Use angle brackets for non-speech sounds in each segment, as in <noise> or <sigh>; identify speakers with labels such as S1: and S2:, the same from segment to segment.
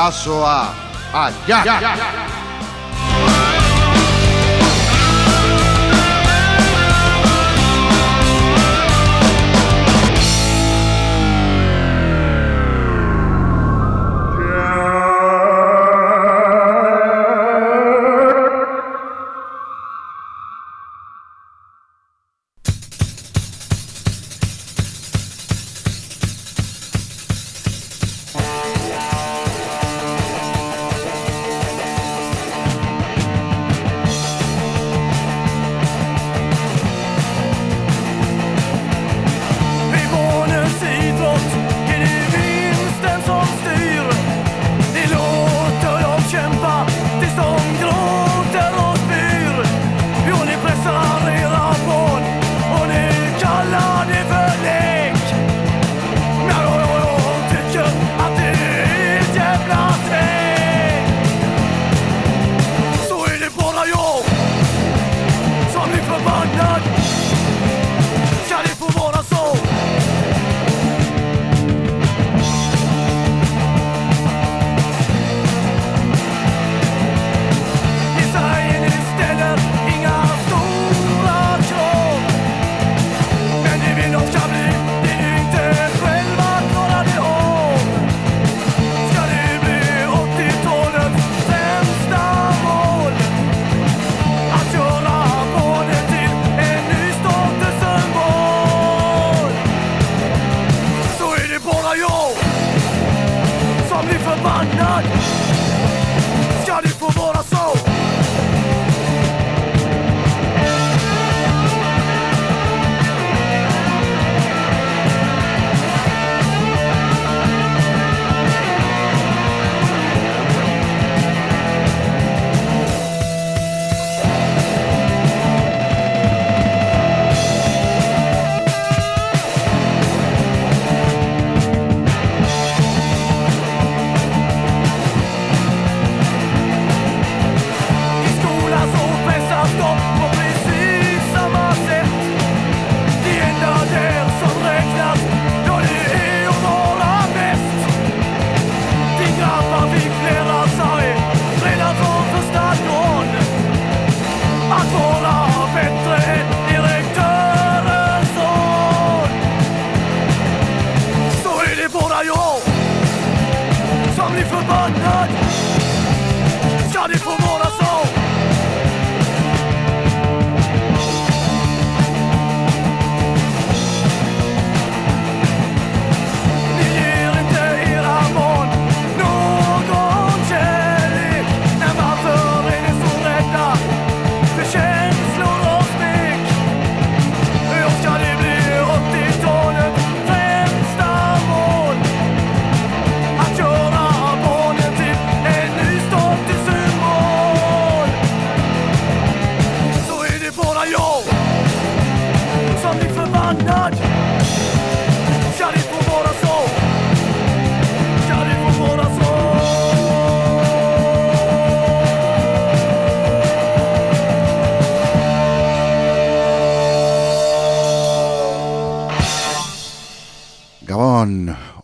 S1: Caçoar. já. Bidazoa aia!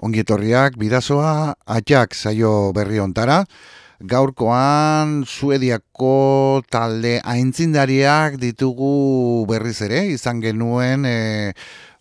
S1: Ongietorriak bidazoa atxak zaio berri ontara. Gaurkoan Suediako talde aintzindariak ditugu berriz ere, izan genuen e,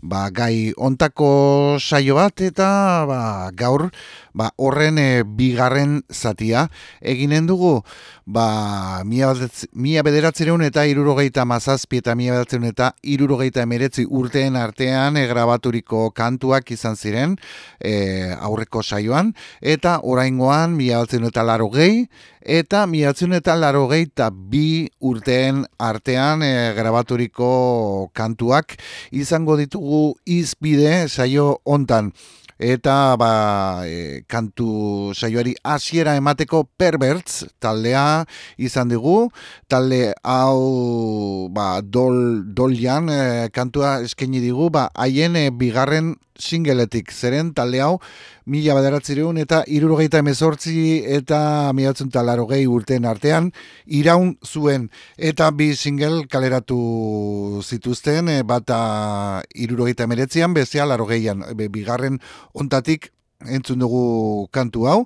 S1: ba, gai ontako saio bat eta ba, gaur ba, horren e, bigarren zatia. Eginen dugu ba, mia bederatzereun eta irurogeita mazazpi eta mia bederatzereun eta irurogeita emeretzi urteen artean e, grabaturiko kantuak izan ziren e, aurreko saioan. Eta oraingoan bederatzereun eta laro gehi eta bederatzereun eta laro gehi eta bi urteen artean e, grabaturiko kantuak izango ditugu izbide saio hontan eta ba, e, kantu saioari hasiera emateko perbertz taldea izan dugu. Talde hau ba, dol, dolian e, kantua eskaini digu. Ba, haien e, bigarren singeletik zeren talde hau mila badaratzireun eta irurogeita emezortzi eta miatzen talaro gehi urtean artean iraun zuen. Eta bi single kaleratu zituzten e, bata irurogeita emeretzian bezea laro gehian bigarren ontatik
S2: entzun dugu kantu hau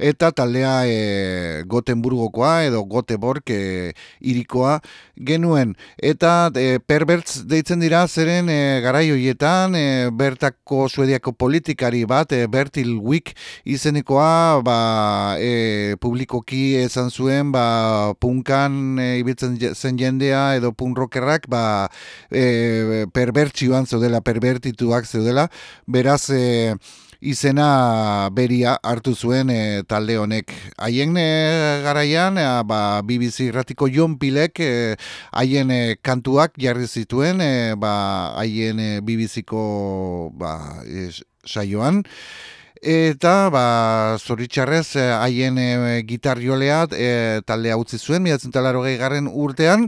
S2: eta taldea e, Gotenburgokoa edo Goteborg e, irikoa genuen. Eta e, perbertz deitzen dira zeren e, garai hoietan e, bertako suediako politikari bat, e, Bertil Wick izenikoa ba, e, publikoki esan zuen ba, punkan e, ibiltzen zen jendea edo punrokerrak ba, e, perbertsioan zeudela, perbertituak zeudela, beraz... E, izena beria hartu zuen e, talde honek. Haien e, garaian, e, ba, BBC ratiko Jon Pilek haien e, kantuak jarri zituen, ba, haien e, BBCko ba, saioan. Eta, ba, zoritxarrez, eh, haien e, gitarriolea e, taldea utzi zuen, miratzen talaro garren urtean,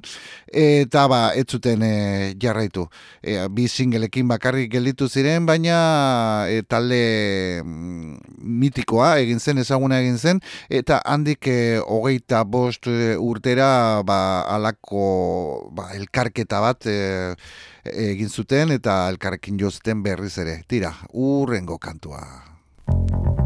S2: eta, ba, ez zuten e, jarraitu. E, bi singelekin bakarrik gelditu ziren, baina e, talde mm, mitikoa egin zen, ezaguna egin zen, eta handik e, hogeita bost urtera, ba, alako ba, elkarketa bat egin zuten, eta elkarrekin jozten berriz ere. Tira, urrengo kantua. Thank you.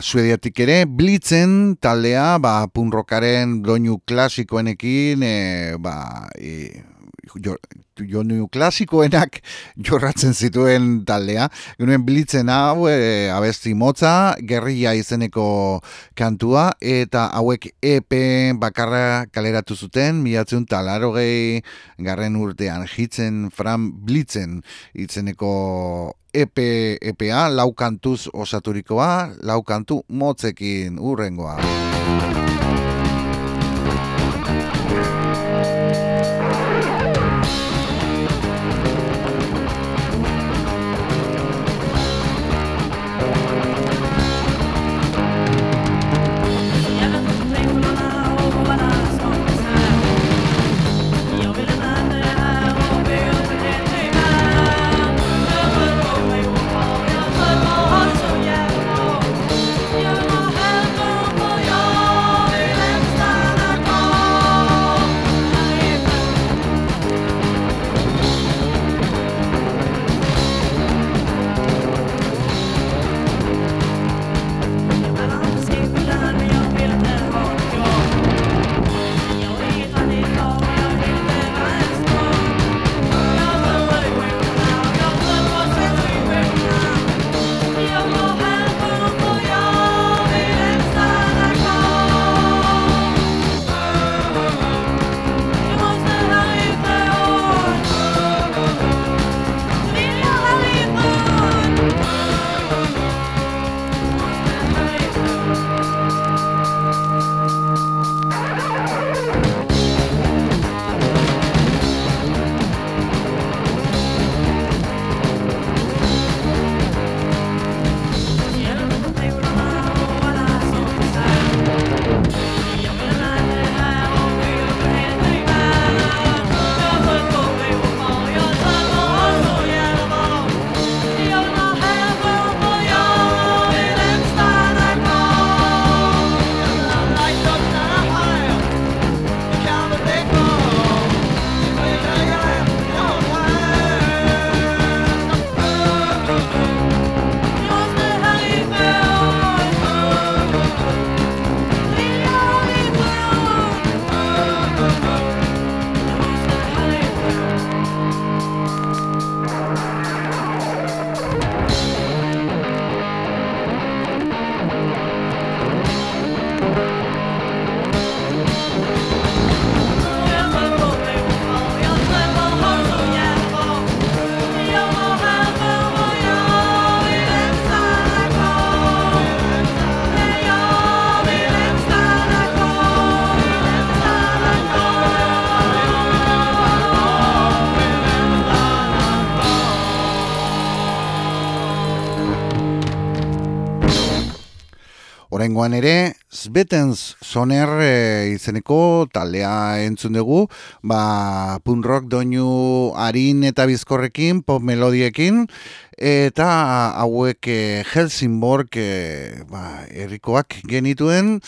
S2: Suediatik ere, blitzen taldea, ba, punrokaren doinu klasikoenekin, e, ba, e, jo, klasikoenak <laughs> jorratzen zituen taldea. Genuen blitzen hau, e, abesti motza, gerria izeneko kantua, eta hauek EP bakarra kaleratu zuten, milatzen talaro gehi garren urtean, hitzen fran blitzen izeneko EP, EPA, lau kantuz osaturikoa, lau kantu motzekin urrengoa. Horengoan ere, Zbetens Soner e, izeneko taldea entzun dugu, ba, punk rock doinu harin eta bizkorrekin, pop melodiekin, eta hauek e, Helsingborg e, ba, errikoak genituen,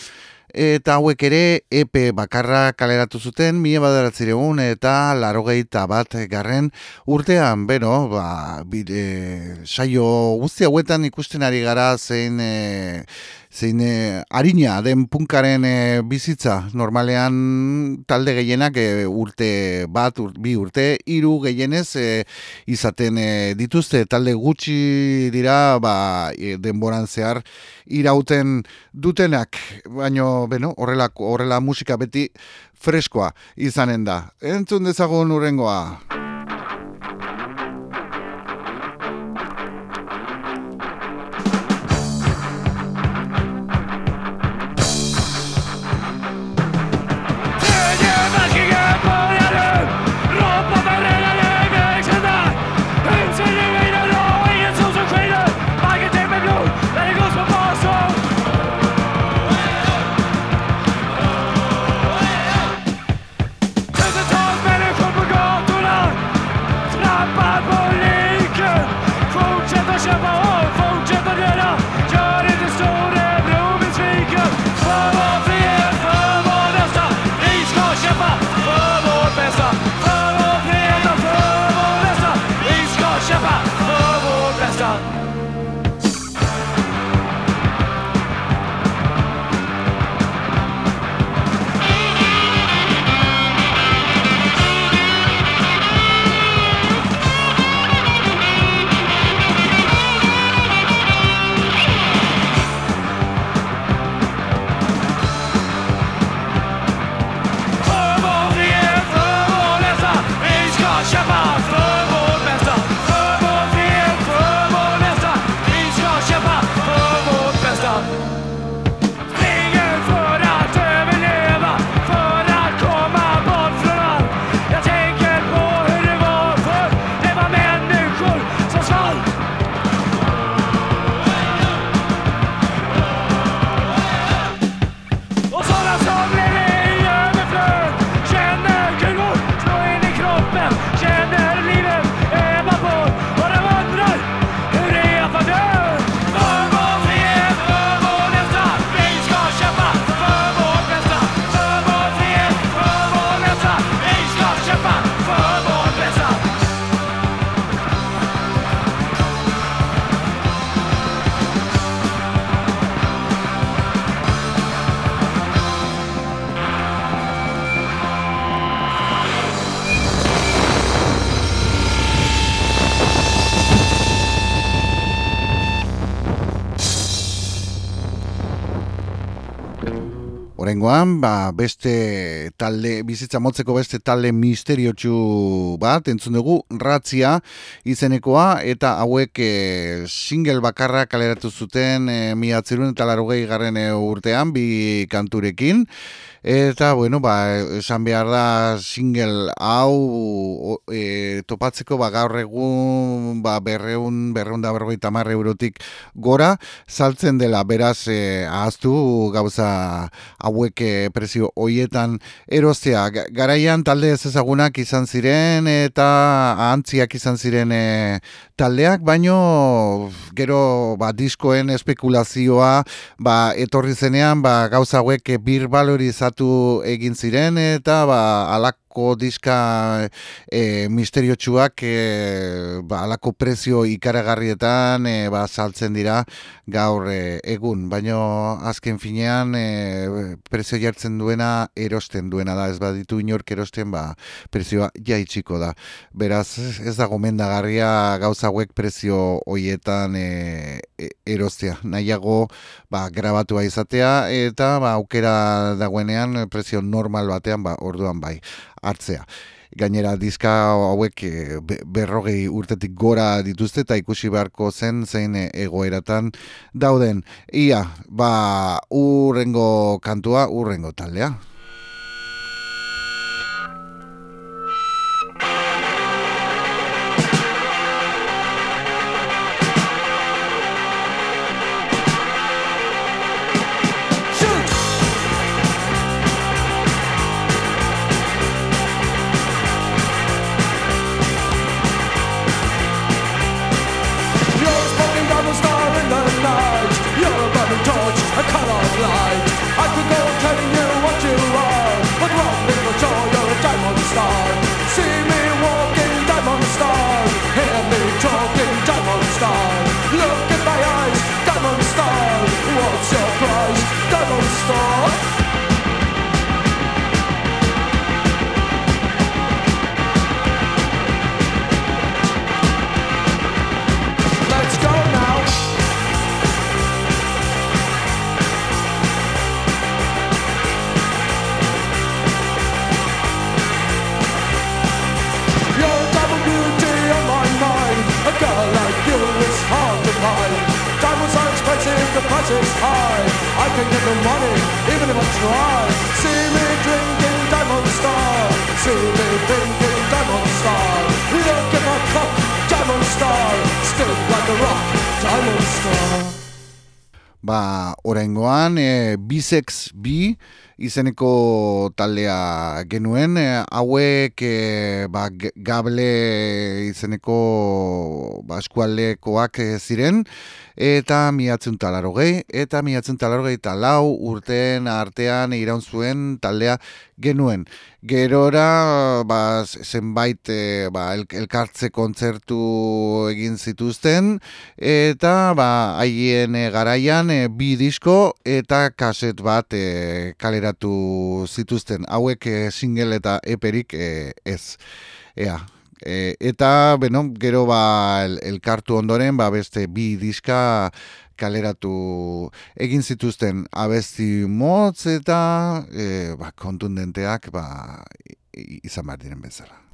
S2: eta hauek ere EP bakarra kaleratu zuten, mila badaratziregun eta larogeita bat garren urtean, beno, ba, bide, saio guzti hauetan ikusten ari gara zein... E, zein e, harina den punkaren e, bizitza normalean talde gehienak e, urte bat, bi urte, hiru gehienez izaten dituzte talde gutxi dira ba, denboran zehar irauten dutenak, baino beno, horrela, horrela musika beti freskoa izanen da. Entzun dezagun urrengoa. Horengoan, ba, beste talde, bizitza motzeko beste talde misteriotsu bat, entzun dugu, ratzia izenekoa, eta hauek e, single bakarra kaleratu zuten e, miatzerun eta larugei garren urtean, bi kanturekin, Eta, bueno, ba, esan behar da single hau e, topatzeko ba, gaur egun ba, berreun, berreun da berrogeita marre eurotik gora, saltzen dela, beraz, e, ahaztu gauza hauek e, prezio hoietan erostea. Garaian talde ez ezagunak izan ziren eta antziak izan ziren e, taldeak, baino gero ba, diskoen espekulazioa ba, etorri zenean ba, gauza hauek bir balorizatu egin ziren eta ba, alak alako diska e, misteriotsuak e, ba, alako prezio ikaragarrietan e, ba, saltzen dira gaur e, egun. Baina azken finean e, prezio jartzen duena erosten duena da. Ez baditu inork erosten ba, prezioa jaitsiko da. Beraz ez da gomendagarria gauza hauek prezio hoietan e, erostea. Nahiago ba, grabatua izatea eta ba, aukera dagoenean prezio normal batean ba, orduan bai hartzea. Gainera diska hauek eh, berrogei urtetik gora dituzte eta ikusi beharko zen zein eh, egoeratan dauden. Ia, ba, urrengo kantua, urrengo taldea.
S3: Is high. I can get the money even if I try. See me drinking Diamond Star. See me drinking Diamond Star. Look at my cup, Diamond Star. Still like a rock, Diamond Star.
S2: Ba, orengoan, e, Bisex B izeneko taldea genuen, e, hauek e, ba, gable izeneko ba, eskualdekoak e, ziren, eta miatzen talarogei, eta miatzen talarogei eta lau urteen artean iraun zuen taldea genuen. Gerora ba, zenbait e, ba, el, elkartze kontzertu egin zituzten, eta ba, haien e, garaian e, bi disko eta kaset bat e, kaleratu zituzten. Hauek e, single eta eperik e, ez. Ea, E, eta, beno, gero ba, elkartu ondoren, ba, beste bi diska kaleratu egin zituzten abesti motz eta e, ba, kontundenteak ba, izan behar diren bezala.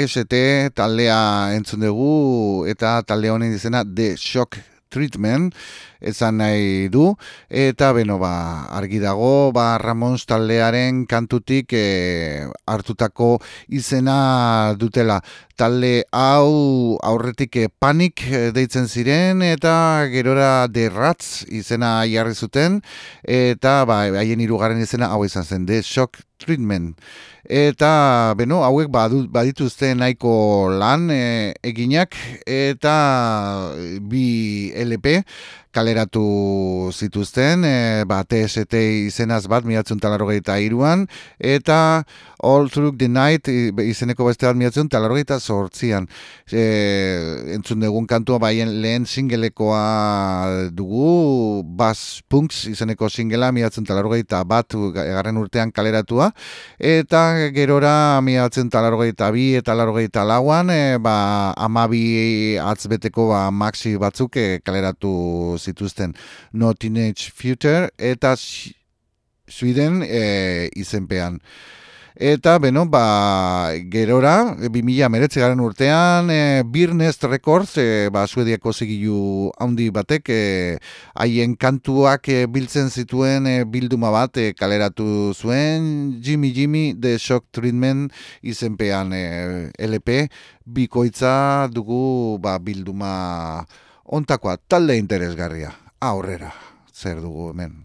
S2: TST taldea entzun dugu eta talde honen izena The Shock Treatment ezan nahi du. Eta beno ba, argi dago ba, Ramons taldearen kantutik e, hartutako izena dutela talde hau aurretik e, panik e, deitzen ziren eta gerora Rats izena jarri zuten eta ba, haien irugarren izena hau izan zen The Shock Treatment. Eta, beno, hauek badituzte nahiko lan e, eginak eta bi LP kaleratu zituzten, e, ba, TST izenaz bat, miratzen talarrogeita iruan, eta All Through the Night izeneko beste bat miratzen talarrogeita sortzian. E, entzun dugun kantua baien lehen singelekoa dugu, Bass Punks izeneko singela miratzen talarrogeita bat egarren urtean kaleratua, eta gerora miratzen talarrogeita bi eta talarrogeita lauan, e, ba, amabi atzbeteko ba, maxi batzuk e, kaleratu zituzten No Teenage Future eta Sweden e, izenpean. Eta, beno, ba, gerora, 2000 meretze garen urtean, e, Birnest Records, e, ba, suediako zigilu handi batek, e, haien kantuak e, biltzen zituen e, bilduma bat e, kaleratu zuen, Jimmy Jimmy, The Shock Treatment izenpean e, LP, bikoitza dugu ba, bilduma ontakoa, talde interesgarria, aurrera, zer dugu hemen.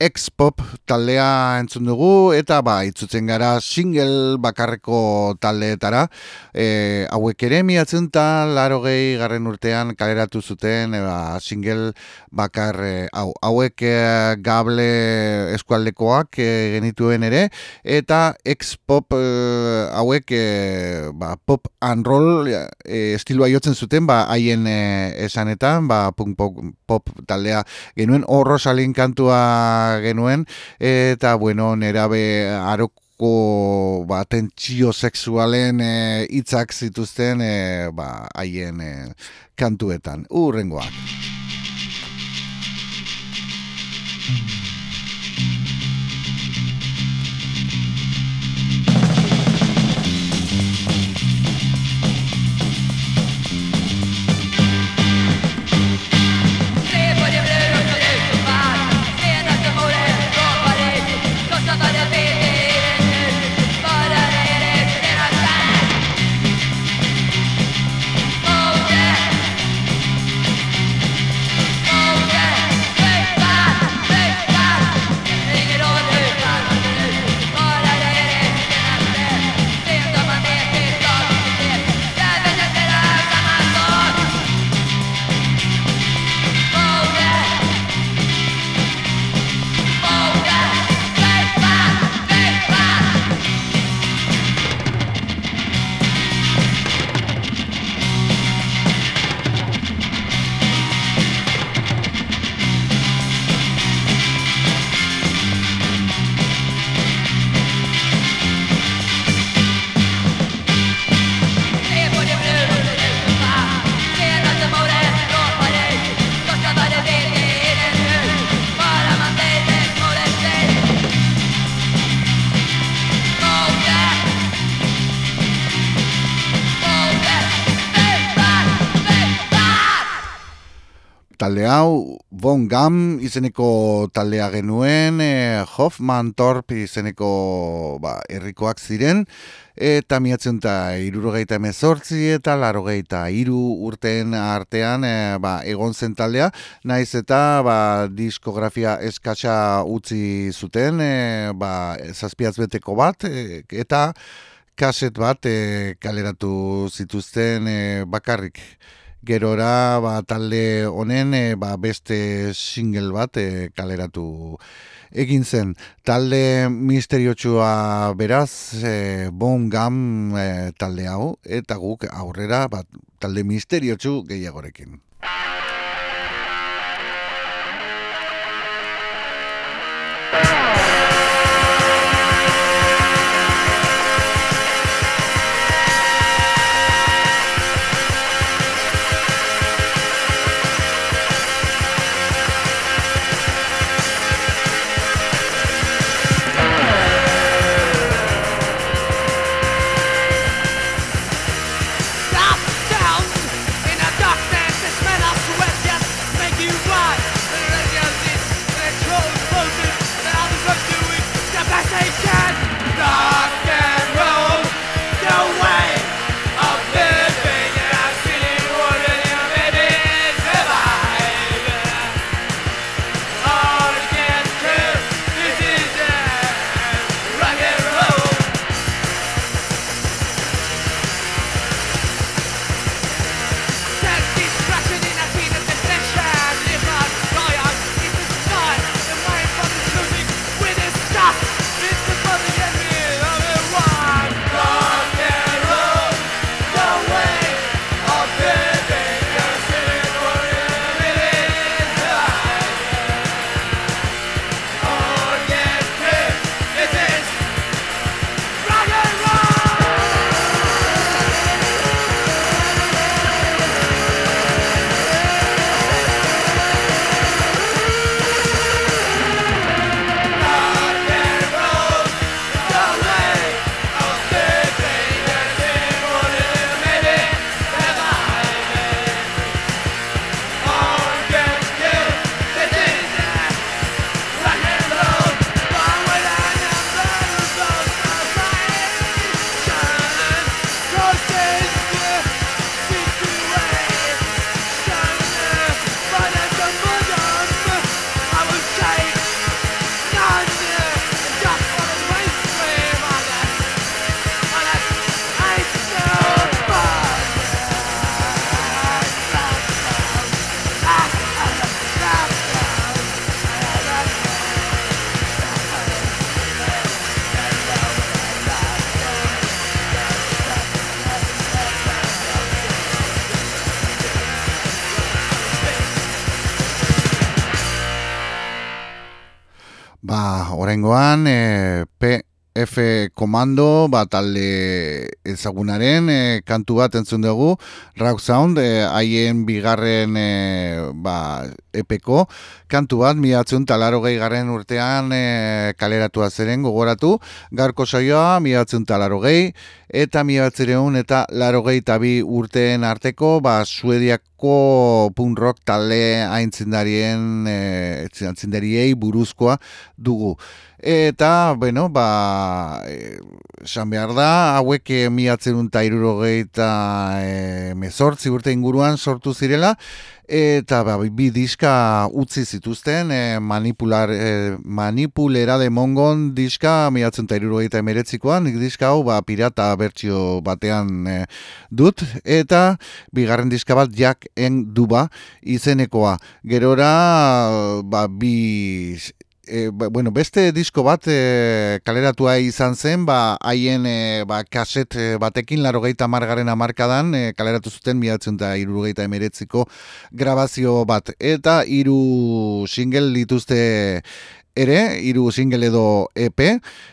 S2: X-Pop taldea entzun dugu eta ba itzutzen gara single bakarreko taldeetara. E, hauek ere miatzen eta laro gehi garren urtean kaleratu zuten e, ba, single bakar e, hau, hauek e, gable eskualdekoak e, genituen ere eta X-Pop e, hauek e, ba, pop and roll e, estiloa jotzen zuten ba haien e, esanetan ba, punk pop, pop taldea genuen. Horro salin kantua genuen eta bueno, nerabe aroko ba, tentsio sexualen eh, hitzak zituzten e, ba, haien e, kantuetan. Urrengoak. Talde hau, Von Gam izeneko taldea genuen, e, Hoffman Torp izeneko ba, errikoak ziren, eta miatzen eta irurogeita emezortzi eta larogeita iru urteen artean e, ba, egon zen taldea, naiz eta ba, diskografia eskatsa utzi zuten, e, ba, zazpiaz beteko bat, e, eta kaset bat e, kaleratu zituzten e, bakarrik gerora ba, talde honen e, ba, beste single bat e, kaleratu egin zen. Talde misteriotsua beraz, e, bon gam e, talde hau, eta guk aurrera ba, talde misteriotsu gehiagorekin. Oraingoan e, PF komando bat talde ezagunaren e, kantu bat entzun dugu Rock Sound e, haien bigarren e, ba, epeko kantu bat miatzen talaro gehi garren urtean e, kaleratua zeren gogoratu garko saioa miatzen talaro gehi eta miatzereun eta laro gehi tabi urteen arteko ba, suediako punk rock talde aintzindarien e, buruzkoa dugu Eta, bueno, ba, esan behar da, hauek miatzen unta irurogei eta e, mezortzi urte inguruan sortu zirela, eta ba, bi diska utzi zituzten, e, manipular, e, manipulera de mongon diska miatzen eta irurogei eta emeretzikoan, diska hau ba, pirata bertsio batean e, dut, eta bigarren diska bat jak en duba izenekoa. Gerora, ba, bi e, bueno, beste disko bat e, kaleratua izan zen, ba, haien e, ba, kaset batekin laro gehieta margaren amarkadan, e, kaleratu zuten miatzen da iru emeretziko grabazio bat. Eta hiru single dituzte ere, hiru single edo EP,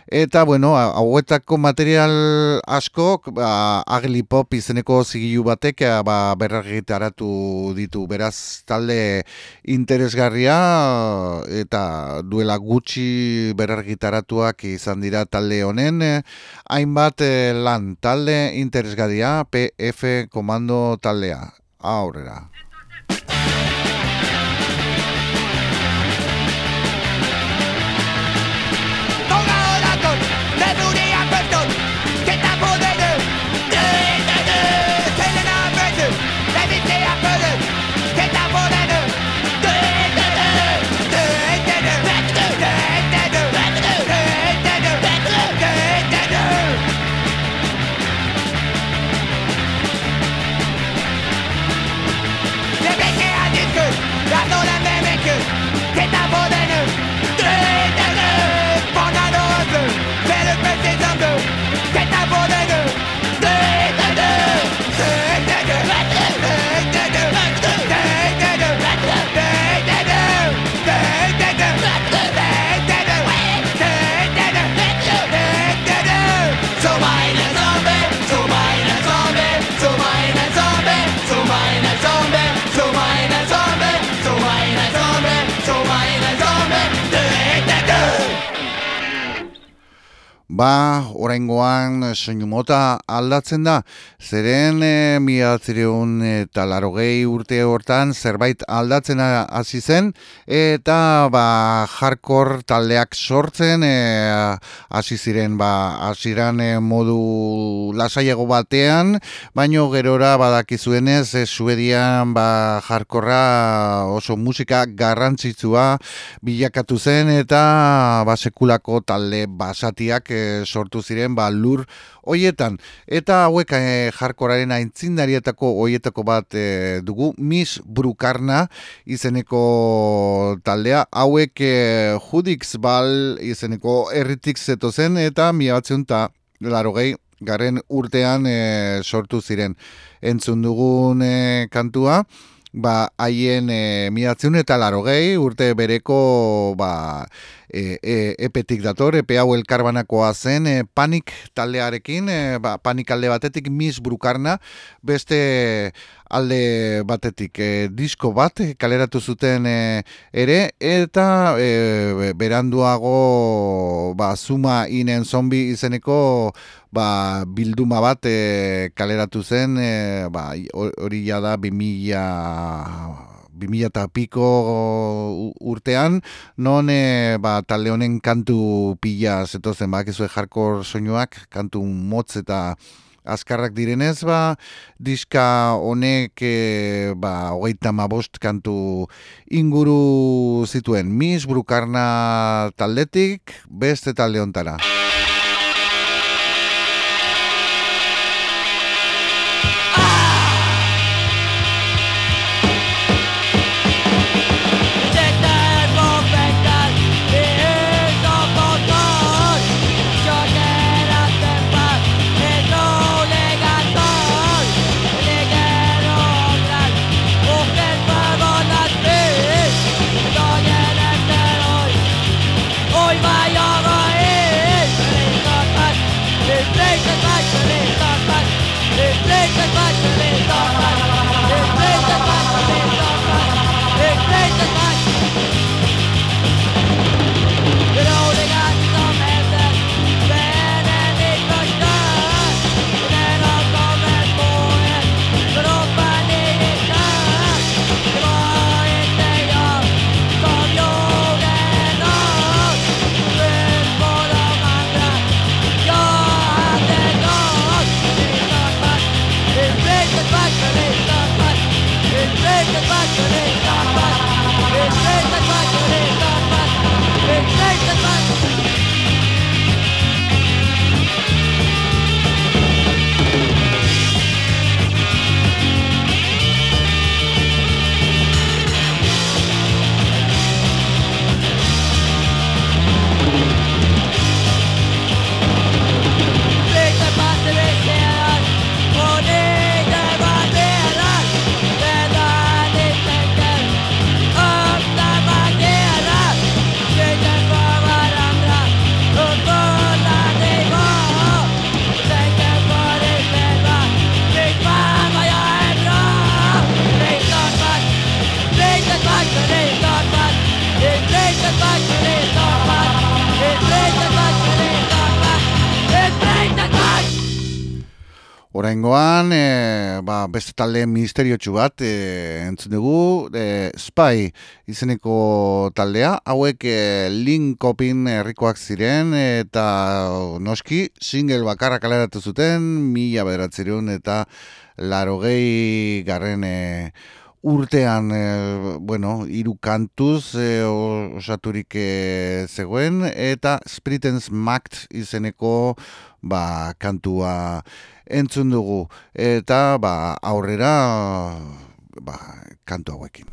S2: eta bueno, hauetako material asko, ba, agli pop izeneko zigilu batek ba, berragitaratu ditu, beraz talde interesgarria, eta duela gutxi berragitaratuak izan dira talde honen, hainbat eh, lan talde interesgarria, PF komando taldea, aurrera. Soinu mota aldatzen da, zeren e, miatzireun eta larogei urte hortan zerbait aldatzen hasi zen, eta ba, jarkor taldeak sortzen e, hasi ziren ba, hasiran e, modu lasaiago batean, baino gerora badakizuenez e, Suedian ba, jarkorra oso musika garrantzitsua bilakatu zen, eta ba, sekulako talde basatiak sortu ziren ba, lur hoietan. Eta hauek e, jarkoraren aintzindarietako hoietako bat e, dugu, Miss Brukarna izeneko taldea. Hauek e, Judix Bal izeneko erritik zeto zen eta mila batzen eta laro garen urtean sortu ziren. Entzun dugun kantua, ba, haien e, eta laro urte bereko ba, e, e, epetik dator, epe hau elkarbanakoa zen, e, panik taldearekin, e, ba, panik alde batetik mis brukarna, beste alde batetik e, disko bat kaleratu zuten e, ere, eta e, beranduago ba, zuma inen zombi izeneko ba, bilduma bat e, kaleratu zen, e, ba, hori jada 2000 2000 eta piko urtean, non e, ba, talde honen kantu pila zetozen, ba, ezue jarkor soinuak, kantu motz eta azkarrak direnez, ba, diska honek e, ba, hogeita bost kantu inguru zituen. Mis Brukarna taldetik, beste talde ontara. Talde misteriotsu bat e, entzun dugu, e, Spy izeneko taldea, hauek e, linkopin herrikoak ziren eta noski single bakarra kaleratu zuten, mila bederatzerun eta larogei garren e, urtean, e, bueno, iru kantuz e, osaturik e, zegoen, eta Spritens Makt izeneko ba, kantua entzun dugu eta ba, aurrera ba, kantu hauekin.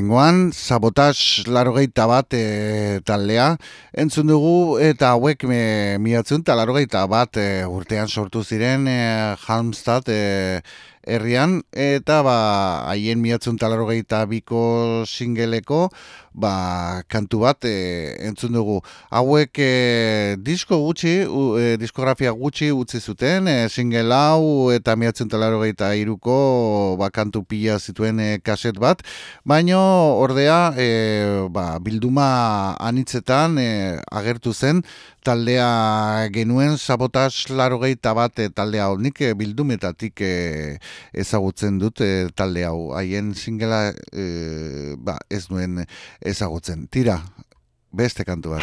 S2: Horengoan, sabotas larogeita bat e, taldea, entzun dugu eta hauek me, miatzen talarrogeita bat e, urtean sortu ziren e, Halmstad e, herrian, eta ba, haien miatzen talarrogeita biko singeleko, ba, kantu bat e, entzun dugu. Hauek e, disko gutxi, e, diskografia gutxi utzi zuten, e, single hau eta miatzen talaro gaita iruko ba, kantu pila zituen e, kaset bat, baino ordea e, ba, bilduma anitzetan e, agertu zen, taldea genuen sabotas laro bat e, taldea hau, nik e, bildumetatik e, ezagutzen dut e, talde hau, haien singela e, ba, ez nuen ezagutzen. Tira, beste kantu bat.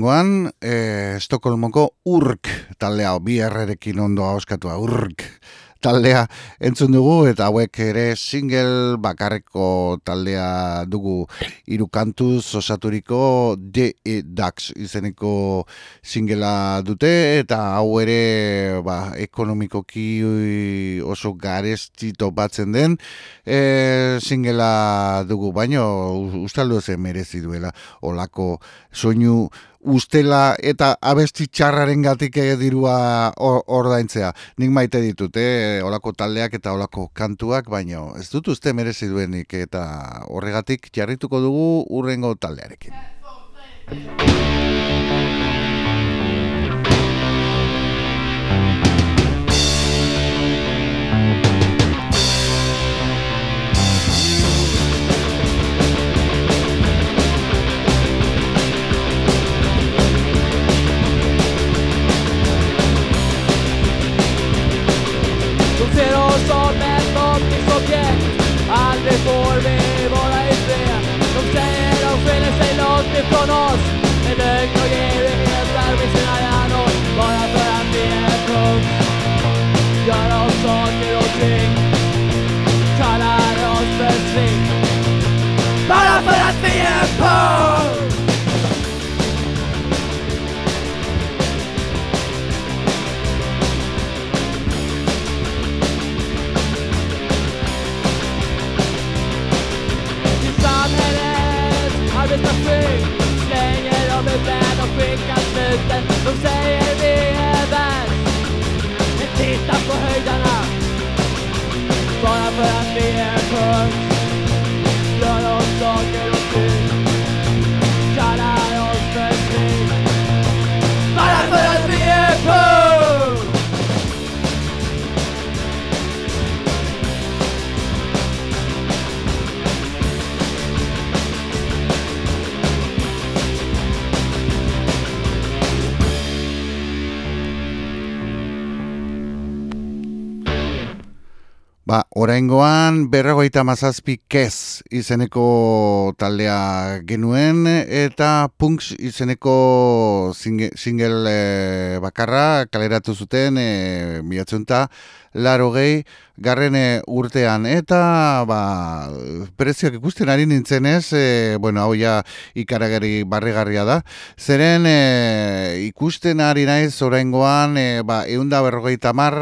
S2: Horengoan, e, eh, Estokolmoko urk taldea, bi errerekin ondo hauskatua, urk taldea entzun dugu, eta hauek ere single bakarreko taldea dugu. Irukantuz osaturiko The Dax izeneko singela dute, eta hau ere ba, ekonomikoki oso garestito batzen den e, singela dugu, baino ustaldu zen merezi duela olako soinu ustela eta abesti txarraren gatik dirua ordaintzea. Nik maite ditut, eh? olako taldeak eta olako kantuak, baina ez dut uste merezi duenik eta horregatik jarrituko dugu urrengo taldearekin. Aldrig får vi vara i fred. De säger de skiljer sig långt ifrån oss. Med lögn och girigheter vid sina hjärnor. Bara för att vi är kung. Göra oss saker och ting. snuten, de säger vi är värst. Men titta på höjdarna, bara för att vi är först. Ba, oraingoan berrogeita mazazpi kez izeneko taldea genuen eta punks izeneko single, eh, bakarra kaleratu zuten e, miatzunta laro gehi garren urtean. Eta ba, prezioak ikusten ari nintzen ez, e, bueno, hau ja ikaragari barrigarria da, zeren e, ikusten ari naiz oraingoan e, ba, eunda berrogeita mar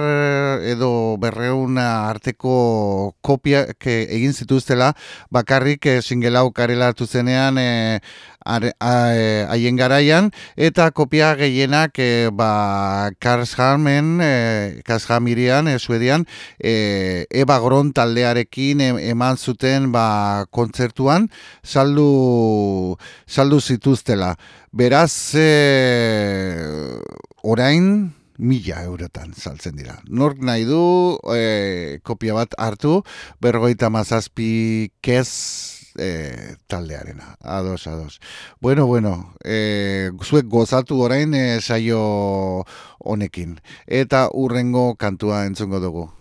S2: edo berreun arteko kopiak egin zituztela. Bakarrik e, singelau karelatu zenean e, E, haien garaian eta kopia gehienak e, ba Karlshamen e, Karlshamirian e, Suedian e, Eva Gron taldearekin eman zuten ba kontzertuan saldu saldu zituztela beraz e, orain mila eurotan saltzen dira. Nork nahi du e, kopia bat hartu, berrogeita mazazpi kez e, taldearena. Ados, ados. Bueno, bueno, e, zuek gozatu orain e, saio honekin. Eta urrengo kantua entzungo dugu.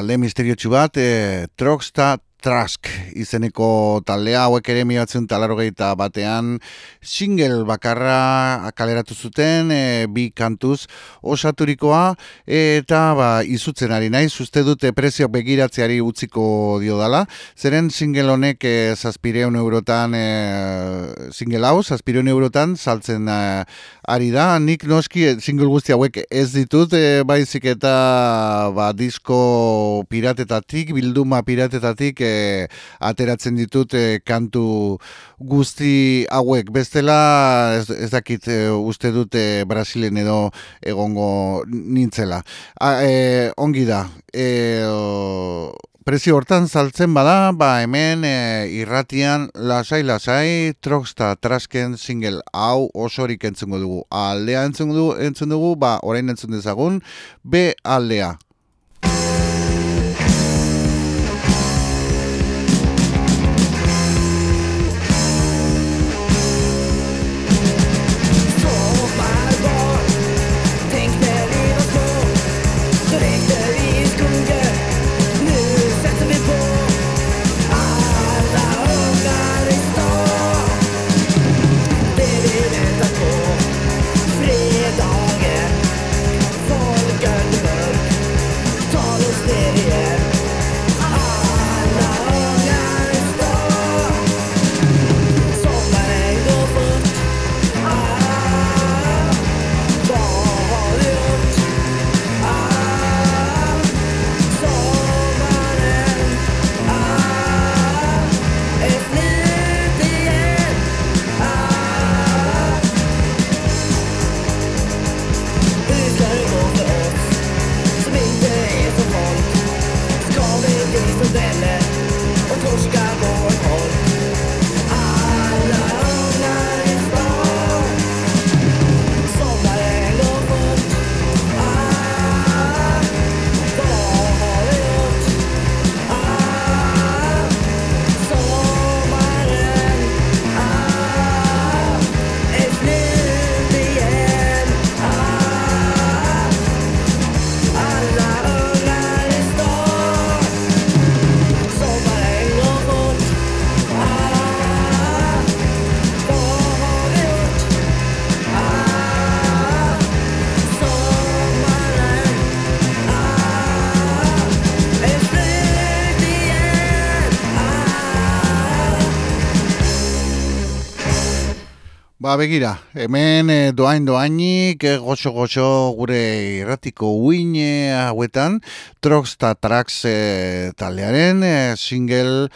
S2: Talde misteriotsu bat, e, Troxta Trask izeneko taldea hauek ere miatzen talarrogeita batean single bakarra kaleratu zuten e, bi kantuz osaturikoa eta ba, izutzen ari naiz. Uste dute prezio begiratzeari utziko dio dala zeren single honek e, zazpireun eurotan e, single hau zazpireun eurotan saltzen e, ari da. Nik noski e, single guzti hauek ez ditut e, baizik eta ba, disko piratetatik bilduma piratetatik e, ateratzen ditut e, kantu guzti hauek. Bestela ez, ez dakit e, uste dute Brasilen edo egongo nintzela. A, e, ongi da. E, o, Prezio hortan saltzen bada, ba hemen irratian lasai lasai Troxta Trasken single hau osorik entzungo dugu. Aldea entzungo dugu, entzun dugu, ba orain entzun dezagun, B aldea. Ba, begira, hemen e, doain doainik, e, goxo goxo gure irratiko uine hauetan, Trox eta Trax e, taldearen e, single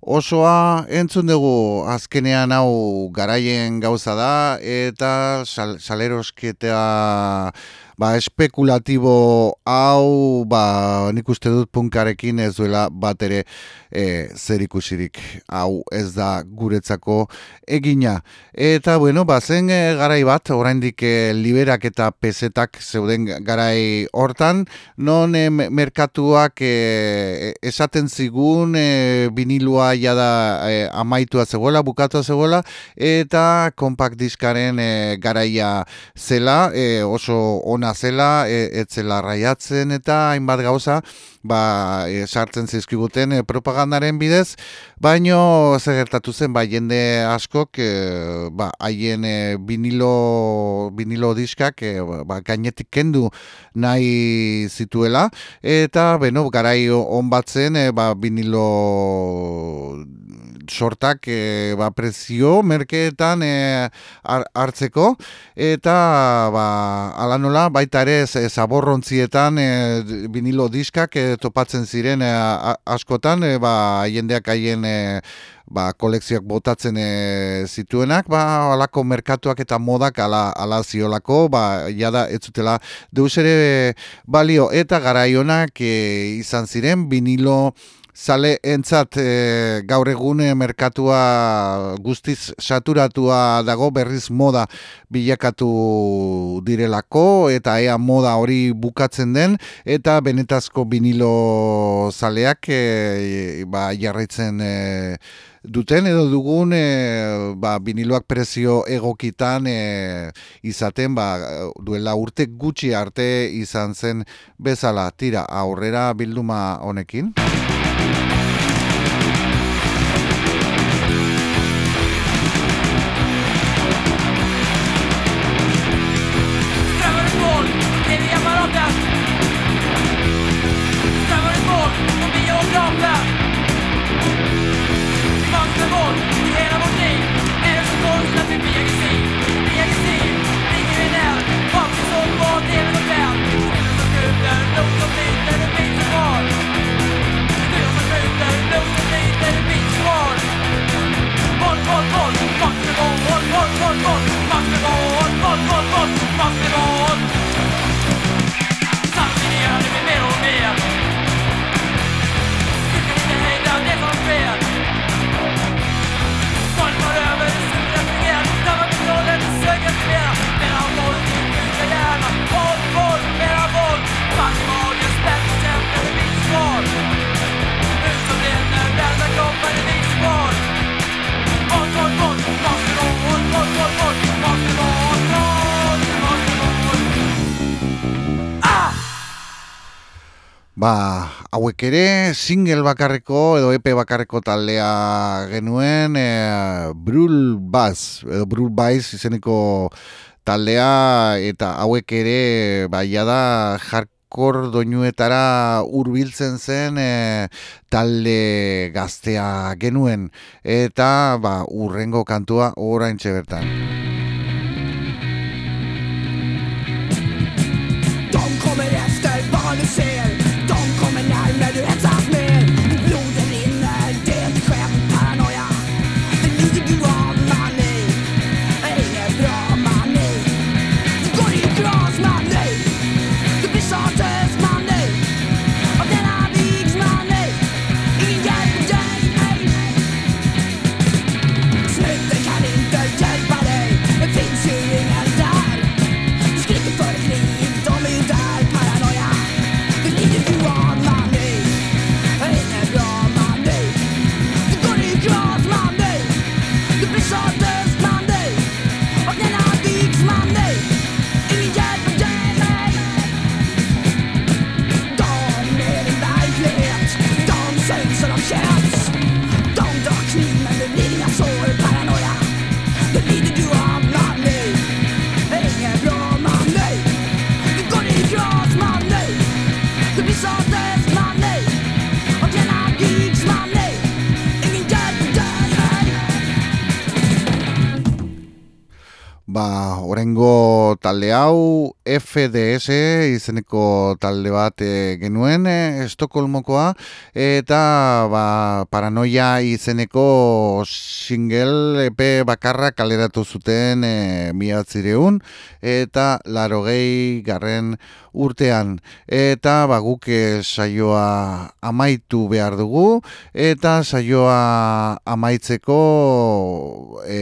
S2: osoa entzun dugu. Azkenean hau garaien gauza da, eta sal, salerosketa ba, espekulatibo hau ba, nik uste dut punkarekin ez duela bat ere e, zer ikusirik hau ez da guretzako egina. Eta bueno, ba, zen e, garai bat, oraindik e, liberak eta pesetak zeuden garai hortan, non e, merkatuak e, esaten zigun e, vinilua jada e, amaitua zegoela, bukatua zegoela, eta kompak diskaren e, garaia zela, e, oso ona zela, e, etzela raiatzen eta hainbat gauza, ba, e, sartzen zizkiguten e, propagandaren bidez, baino gertatu zen, ba, jende askok, e, ba, haien e, vinilo, vinilo diskak, e, ba, gainetik kendu nahi zituela, eta, beno, garai on batzen, e, ba, vinilo sortak e, ba, prezio merkeetan e, hartzeko. Eta ba, ala nola baita ere zaborrontzietan e, vinilo diskak e, topatzen ziren e, askotan e, ba, jendeak haien e, ba, kolekzioak botatzen e, zituenak, ba, alako merkatuak eta modak ala, ala ziolako, ba, jada ez zutela deus ere balio. Eta garaionak e, izan ziren vinilo Zale entzat e, gaur egun merkatua guztiz saturatua dago berriz moda bilakatu direlako eta ea moda hori bukatzen den eta benetazko vinilo zaleak e, ba, jarraitzen e, duten edo dugun e, ba, viniloak prezio egokitan e, izaten ba, duela urte gutxi arte izan zen bezala tira aurrera bilduma honekin. Lo posso, posso, posso Ba, hauek ere, single bakarreko edo EP bakarreko taldea genuen, e, Brul Bass, edo Brul Bass izeneko taldea, eta hauek ere, bai da, hardcore doinuetara hurbiltzen zen e, talde gaztea genuen eta ba, urrengo kantua orain bertan. Talde hau FDS izeneko talde bat e, genuen e, Estokolmokoa eta ba, paranoia izeneko single EP bakarra kaleratu zuten e, miatzireun eta laro gehi garren urtean. Eta ba, guk e, saioa amaitu behar dugu. Eta saioa amaitzeko e,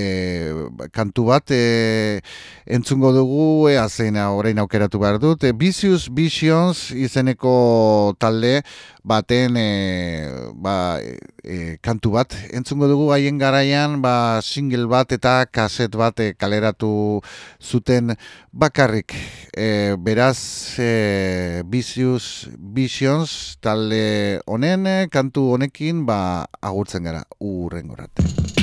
S2: kantu bat e, entzungo dugu ea zein orain aukeratu behar dut. E, Vicious Visions izeneko talde baten e, ba, e, e, kantu bat entzungo dugu haien garaian ba, single bat eta kaset bat e, kaleratu zuten bakarrik e, beraz e, Vicious Visions talde honen e, kantu honekin ba, agurtzen gara urrengorate.